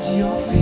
at your feet.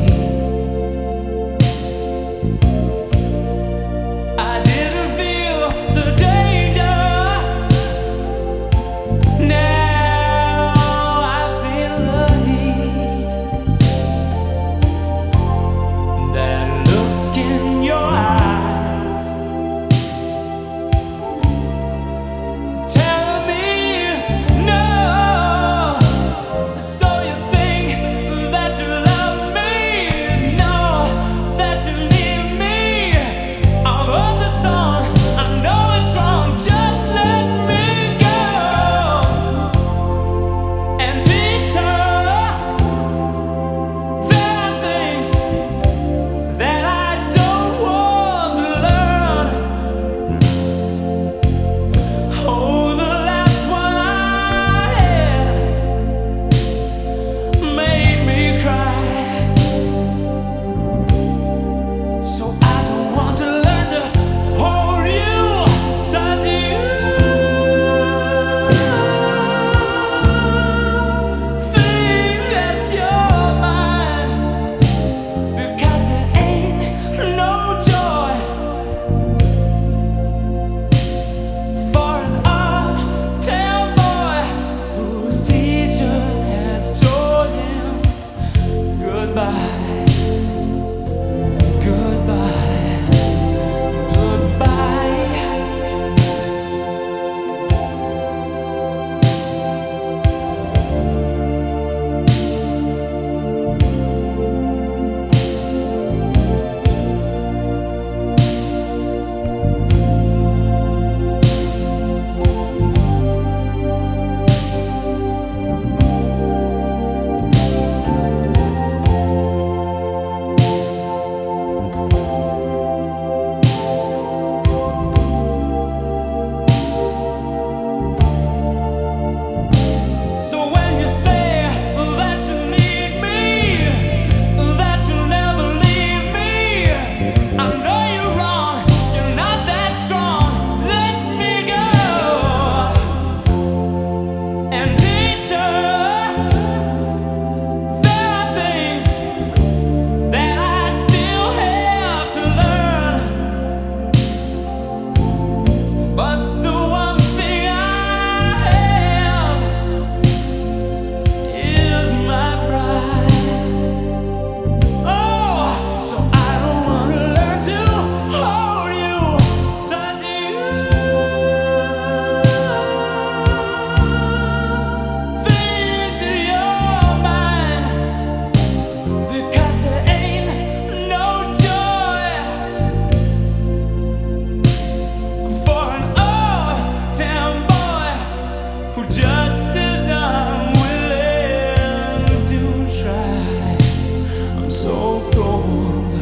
So cold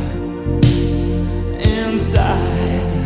inside.